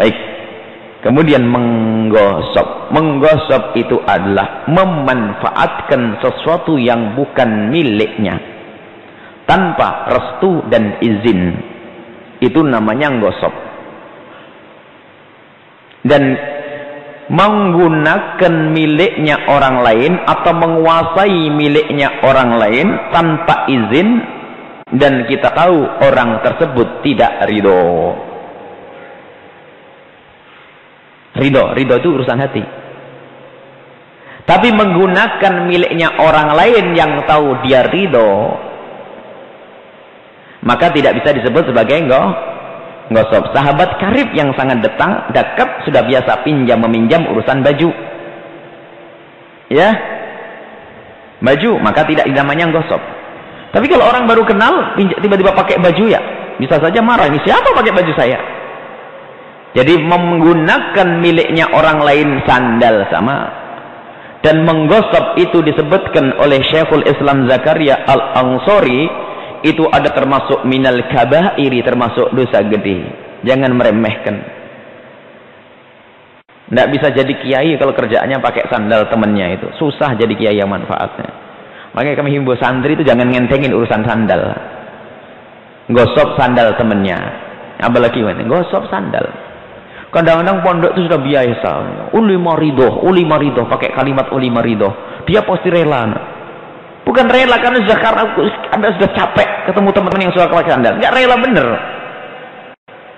Baik. Kemudian menggosok. Menggosok itu adalah memanfaatkan sesuatu yang bukan miliknya. Tanpa restu dan izin. Itu namanya menggosok. Dan menggunakan miliknya orang lain atau menguasai miliknya orang lain tanpa izin dan kita tahu orang tersebut tidak ridho. Ridho, ridho itu urusan hati. Tapi menggunakan miliknya orang lain yang tahu dia ridho, maka tidak bisa disebut sebagai enggak Gosok. Sahabat karib yang sangat detang, dekat, sudah biasa pinjam meminjam urusan baju. Ya. Baju, maka tidak namanya gosok. Tapi kalau orang baru kenal, tiba-tiba pakai baju ya, bisa saja marah. Ini siapa pakai baju saya? Jadi menggunakan miliknya orang lain sandal sama. Dan menggosok itu disebutkan oleh Syekhul Islam Zakaria Al-Ansori itu ada termasuk minal kabairi termasuk dosa gede. Jangan meremehkan. Tidak bisa jadi kiai kalau kerjaannya pakai sandal temannya itu. Susah jadi kiai yang manfaatnya. Makanya kami himbau santri itu jangan ngentengin urusan sandal. Gosok sandal temannya. Apalagi mana gosok sandal kadang-kadang pondok itu sudah biasa uli marido uli marido pakai kalimat uli marido dia pasti rela Bukan rela karena sudah karena Anda sudah capek ketemu teman-teman yang suka pakai sandal. Enggak rela bener.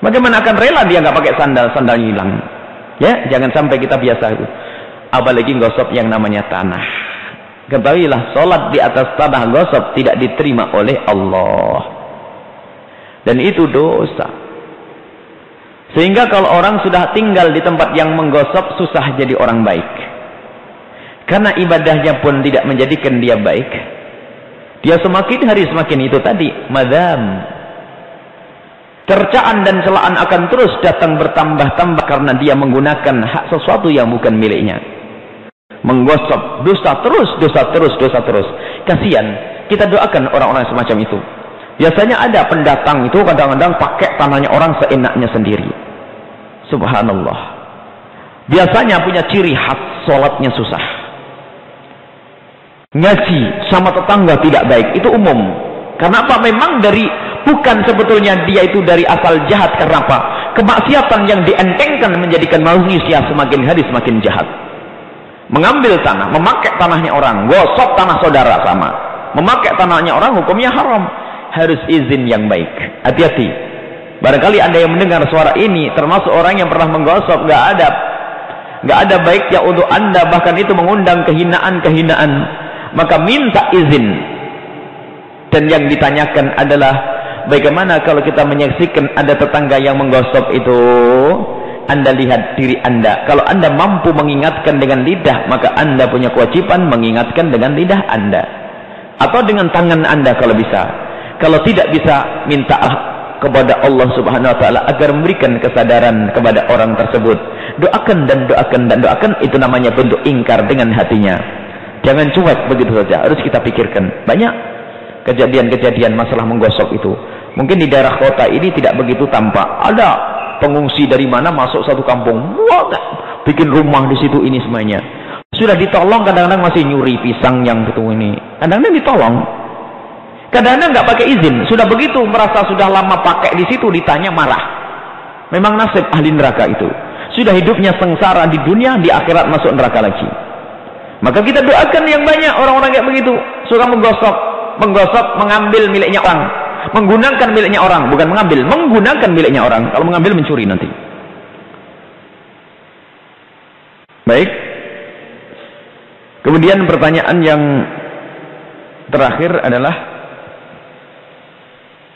Bagaimana akan rela dia nggak pakai sandal, sandal hilang. Ya, jangan sampai kita biasa itu. Apalagi gosok yang namanya tanah. Ketahuilah, sholat di atas tanah gosok tidak diterima oleh Allah. Dan itu dosa. Sehingga kalau orang sudah tinggal di tempat yang menggosok, susah jadi orang baik. Karena ibadahnya pun tidak menjadikan dia baik. Dia semakin hari semakin itu tadi. Madam. Cercaan dan celaan akan terus datang bertambah-tambah karena dia menggunakan hak sesuatu yang bukan miliknya. Menggosok dosa terus, dosa terus, dosa terus. Kasihan. Kita doakan orang-orang semacam itu. Biasanya ada pendatang itu kadang-kadang pakai tanahnya orang seenaknya sendiri. Subhanallah. Biasanya punya ciri khas sholatnya susah. Ngaji sama tetangga tidak baik itu umum. Karena apa? Memang dari bukan sebetulnya dia itu dari asal jahat karena apa? Kemaksiatan yang dientengkan menjadikan manusia semakin hari semakin jahat. Mengambil tanah memakai tanahnya orang gosok tanah saudara sama. Memakai tanahnya orang hukumnya haram harus izin yang baik. Hati-hati. Barangkali anda yang mendengar suara ini termasuk orang yang pernah menggosok gak ada. Gak ada baiknya untuk anda bahkan itu mengundang kehinaan-kehinaan. Maka minta izin. Dan yang ditanyakan adalah bagaimana kalau kita menyaksikan ada tetangga yang menggosok itu? Anda lihat diri anda. Kalau anda mampu mengingatkan dengan lidah maka anda punya kewajiban mengingatkan dengan lidah anda. Atau dengan tangan anda kalau bisa kalau tidak bisa minta kepada Allah subhanahu wa ta'ala agar memberikan kesadaran kepada orang tersebut doakan dan doakan dan doakan itu namanya bentuk ingkar dengan hatinya Jangan cuek begitu saja. Harus kita pikirkan. Banyak kejadian-kejadian masalah menggosok itu. Mungkin di daerah kota ini tidak begitu tampak. Ada pengungsi dari mana masuk satu kampung. Wah, bikin rumah di situ ini semuanya. Sudah ditolong kadang-kadang masih nyuri pisang yang betul ini. Kadang-kadang ditolong. Kadang-kadang nggak pakai izin. Sudah begitu merasa sudah lama pakai di situ ditanya marah. Memang nasib ahli neraka itu. Sudah hidupnya sengsara di dunia, di akhirat masuk neraka lagi. Maka kita doakan yang banyak orang-orang kayak begitu. Suka menggosok, menggosok, mengambil miliknya orang. Menggunakan miliknya orang, bukan mengambil, menggunakan miliknya orang. Kalau mengambil mencuri nanti. Baik. Kemudian pertanyaan yang terakhir adalah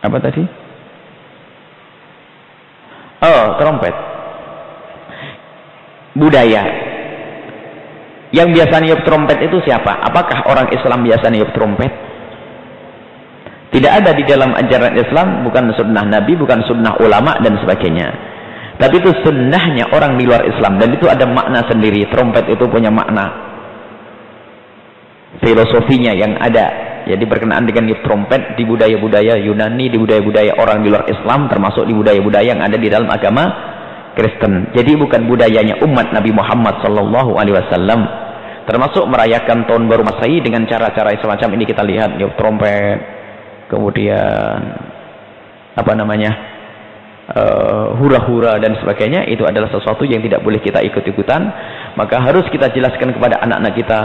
apa tadi? Oh, trompet. Budaya yang biasa niup trompet itu siapa? Apakah orang Islam biasa niup trompet? Tidak ada di dalam ajaran Islam, bukan sunnah Nabi, bukan sunnah ulama dan sebagainya. Tapi itu sunnahnya orang di luar Islam dan itu ada makna sendiri. Trompet itu punya makna filosofinya yang ada. Jadi berkenaan dengan niup trompet di budaya-budaya Yunani, di budaya-budaya orang di luar Islam, termasuk di budaya-budaya yang ada di dalam agama Kristen. Jadi bukan budayanya umat Nabi Muhammad sallallahu alaihi wasallam. Termasuk merayakan tahun baru Masehi dengan cara-cara semacam ini kita lihat, yuk trompet, kemudian apa namanya? Eh, hura-hura uh, dan sebagainya itu adalah sesuatu yang tidak boleh kita ikut-ikutan. Maka harus kita jelaskan kepada anak-anak kita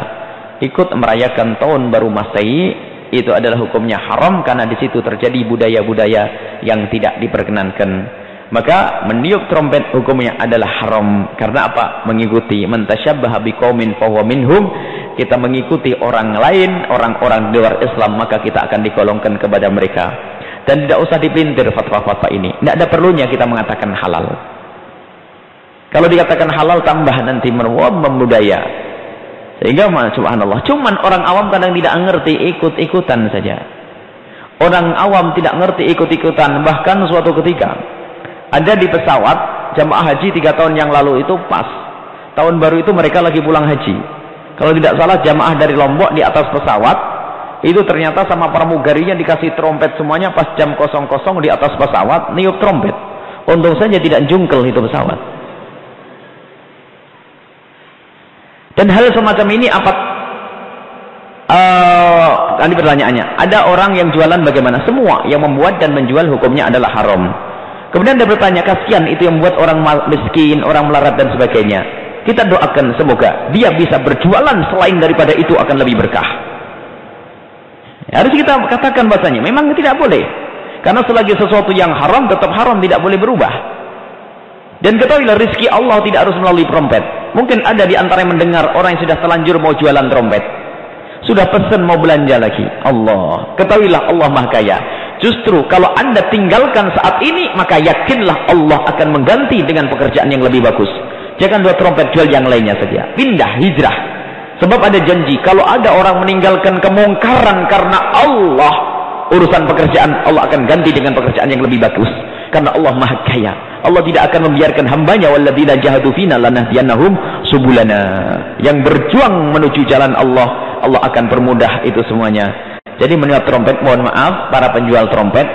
ikut merayakan tahun baru Masehi itu adalah hukumnya haram karena di situ terjadi budaya-budaya yang tidak diperkenankan. Maka meniup trompet hukumnya adalah haram. Karena apa? Mengikuti. Mentasyabbah biqaumin fahuwa minhum. Kita mengikuti orang lain, orang-orang di luar Islam, maka kita akan dikolongkan kepada mereka. Dan tidak usah dipelintir fatwa-fatwa ini. Tidak ada perlunya kita mengatakan halal. Kalau dikatakan halal tambah nanti membudaya. Sehingga subhanallah. Cuman orang awam kadang tidak mengerti ikut-ikutan saja. Orang awam tidak ngerti ikut-ikutan. Bahkan suatu ketika ada di pesawat jamaah haji tiga tahun yang lalu itu pas tahun baru itu mereka lagi pulang haji kalau tidak salah jamaah dari Lombok di atas pesawat itu ternyata sama pramugarinya dikasih trompet semuanya pas jam kosong kosong di atas pesawat niup trompet untung saja tidak jungkel itu pesawat dan hal semacam ini apa uh, tadi pertanyaannya ada orang yang jualan bagaimana semua yang membuat dan menjual hukumnya adalah haram Kemudian dia bertanya, kasihan itu yang membuat orang miskin, orang melarat dan sebagainya. Kita doakan semoga dia bisa berjualan selain daripada itu akan lebih berkah. Ya, harus kita katakan bahasanya, memang tidak boleh. Karena selagi sesuatu yang haram tetap haram tidak boleh berubah. Dan ketahuilah rezeki Allah tidak harus melalui trompet. Mungkin ada di antara yang mendengar orang yang sudah telanjur mau jualan trompet. Sudah pesan mau belanja lagi. Allah. Ketahuilah Allah Maha Kaya. Justru kalau anda tinggalkan saat ini, maka yakinlah Allah akan mengganti dengan pekerjaan yang lebih bagus. Jangan dua trompet jual yang lainnya saja. Pindah, hijrah. Sebab ada janji, kalau ada orang meninggalkan kemungkaran karena Allah, urusan pekerjaan Allah akan ganti dengan pekerjaan yang lebih bagus. Karena Allah maha kaya. Allah tidak akan membiarkan hambanya, walladzina jahadu fina lanahdiyannahum subulana. Yang berjuang menuju jalan Allah, Allah akan permudah itu semuanya. Jadi menurut trompet, mohon maaf para penjual trompet,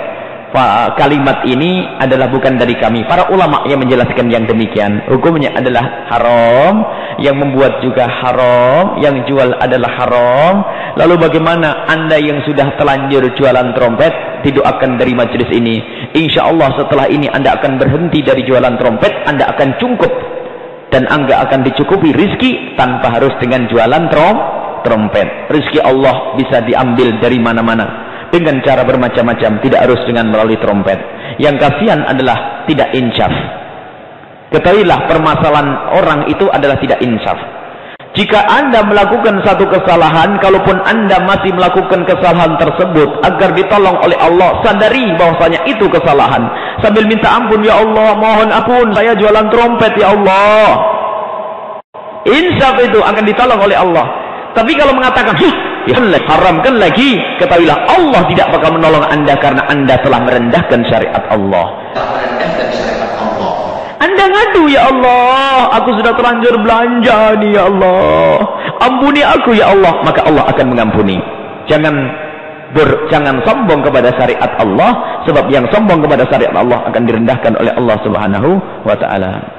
kalimat ini adalah bukan dari kami. Para ulama yang menjelaskan yang demikian. Hukumnya adalah haram, yang membuat juga haram, yang jual adalah haram. Lalu bagaimana anda yang sudah telanjur jualan trompet, didoakan dari majelis ini. Insya Allah setelah ini anda akan berhenti dari jualan trompet, anda akan cukup. Dan anda akan dicukupi rizki tanpa harus dengan jualan trompet trompet. Rizki Allah bisa diambil dari mana-mana dengan cara bermacam-macam, tidak harus dengan melalui trompet. Yang kasihan adalah tidak insaf. Ketahuilah permasalahan orang itu adalah tidak insaf. Jika anda melakukan satu kesalahan, kalaupun anda masih melakukan kesalahan tersebut, agar ditolong oleh Allah, sadari bahwasanya itu kesalahan. Sambil minta ampun, Ya Allah, mohon ampun, saya jualan trompet, Ya Allah. Insaf itu akan ditolong oleh Allah. Tapi kalau mengatakan, ya haramkan lagi, ketahuilah Allah tidak bakal menolong anda karena anda telah merendahkan syariat Allah. Anda ngadu ya Allah, aku sudah terlanjur belanja nih ya Allah. Ampuni aku ya Allah, maka Allah akan mengampuni. Jangan ber, jangan sombong kepada syariat Allah, sebab yang sombong kepada syariat Allah akan direndahkan oleh Allah Subhanahu wa taala.